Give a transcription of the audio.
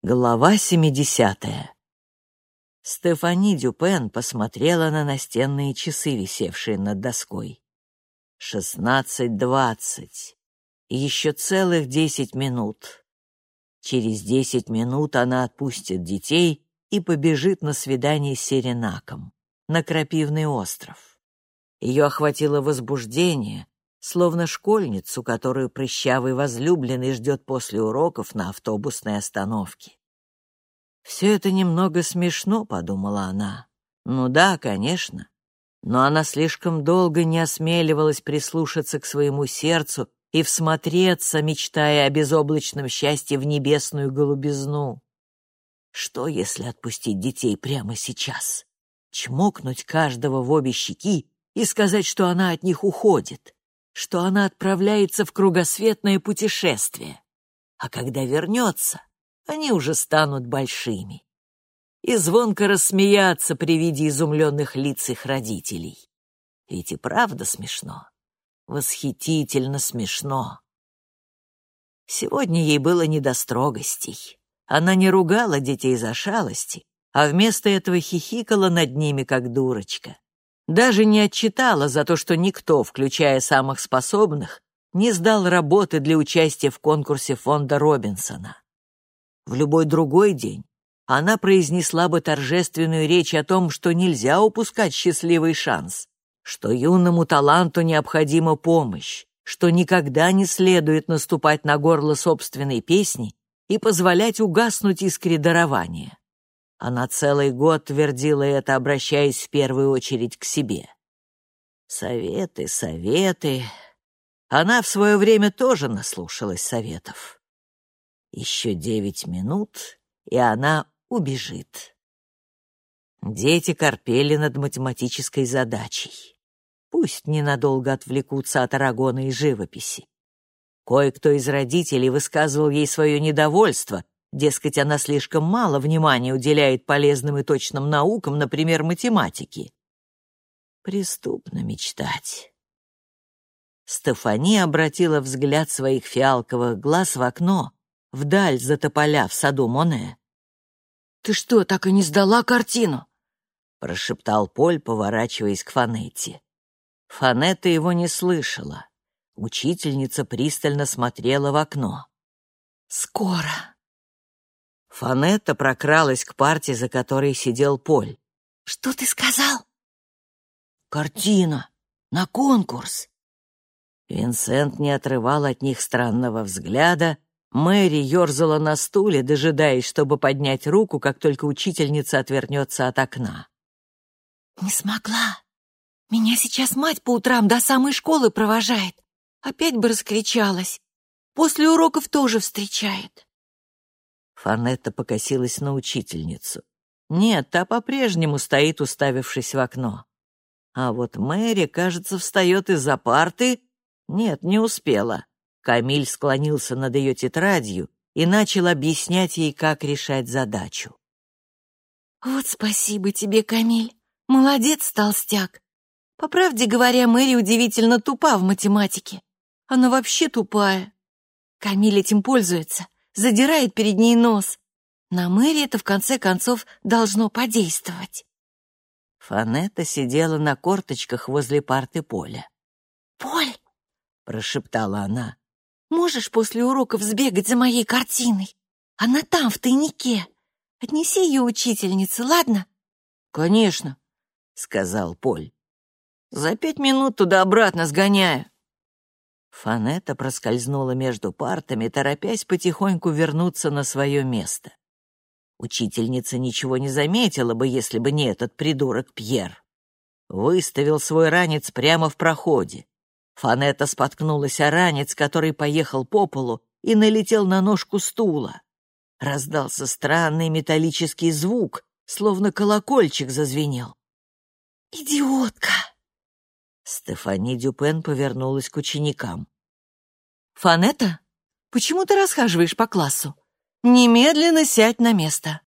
Глава 70. Стефани Дюпен посмотрела на настенные часы, висевшие над доской. Шестнадцать двадцать. Еще целых десять минут. Через десять минут она отпустит детей и побежит на свидание с Серенаком, на Крапивный остров. Ее охватило возбуждение, словно школьницу, которую прыщавый возлюбленный ждет после уроков на автобусной остановке. «Все это немного смешно», — подумала она. «Ну да, конечно». Но она слишком долго не осмеливалась прислушаться к своему сердцу и всмотреться, мечтая о безоблачном счастье в небесную голубизну. Что, если отпустить детей прямо сейчас? Чмокнуть каждого в обе щеки и сказать, что она от них уходит? Что она отправляется в кругосветное путешествие. А когда вернется, они уже станут большими. И звонко рассмеяться при виде изумленных лиц их родителей. Ведь и правда смешно. Восхитительно смешно. Сегодня ей было не до строгостей. Она не ругала детей за шалости, а вместо этого хихикала над ними, как дурочка. Даже не отчитала за то, что никто, включая самых способных, не сдал работы для участия в конкурсе фонда Робинсона. В любой другой день она произнесла бы торжественную речь о том, что нельзя упускать счастливый шанс, что юному таланту необходима помощь, что никогда не следует наступать на горло собственной песни и позволять угаснуть искре дарования. Она целый год твердила это, обращаясь в первую очередь к себе. Советы, советы. Она в свое время тоже наслушалась советов. Еще девять минут, и она убежит. Дети корпели над математической задачей. Пусть ненадолго отвлекутся от арагона и живописи. Кое-кто из родителей высказывал ей свое недовольство, Дескать, она слишком мало внимания уделяет полезным и точным наукам, например, математике. Преступно мечтать. Стефани обратила взгляд своих фиалковых глаз в окно, вдаль за тополя в саду Моне. «Ты что, так и не сдала картину?» — прошептал Поль, поворачиваясь к Фанетте. Фанетта его не слышала. Учительница пристально смотрела в окно. «Скоро», Фанетта прокралась к парте, за которой сидел Поль. «Что ты сказал?» «Картина! На конкурс!» Винсент не отрывал от них странного взгляда. Мэри ерзала на стуле, дожидаясь, чтобы поднять руку, как только учительница отвернется от окна. «Не смогла. Меня сейчас мать по утрам до самой школы провожает. Опять бы раскричалась. После уроков тоже встречает». Фанетта покосилась на учительницу. Нет, та по-прежнему стоит, уставившись в окно. А вот Мэри, кажется, встает из-за парты. Нет, не успела. Камиль склонился над ее тетрадью и начал объяснять ей, как решать задачу. «Вот спасибо тебе, Камиль. Молодец, толстяк. По правде говоря, Мэри удивительно тупа в математике. Она вообще тупая. Камиль этим пользуется задирает перед ней нос. На Мэри это, в конце концов, должно подействовать. Фанетта сидела на корточках возле парты Поля. «Поль!» — прошептала она. «Можешь после уроков сбегать за моей картиной? Она там, в тайнике. Отнеси ее учительнице, ладно?» «Конечно», — сказал Поль. «За пять минут туда-обратно сгоняю». Фанета проскользнула между партами, торопясь потихоньку вернуться на свое место. Учительница ничего не заметила бы, если бы не этот придурок Пьер. Выставил свой ранец прямо в проходе. Фанета споткнулась о ранец, который поехал по полу и налетел на ножку стула. Раздался странный металлический звук, словно колокольчик зазвенел. «Идиотка!» Стефани Дюпен повернулась к ученикам. «Фанета, почему ты расхаживаешь по классу? Немедленно сядь на место!»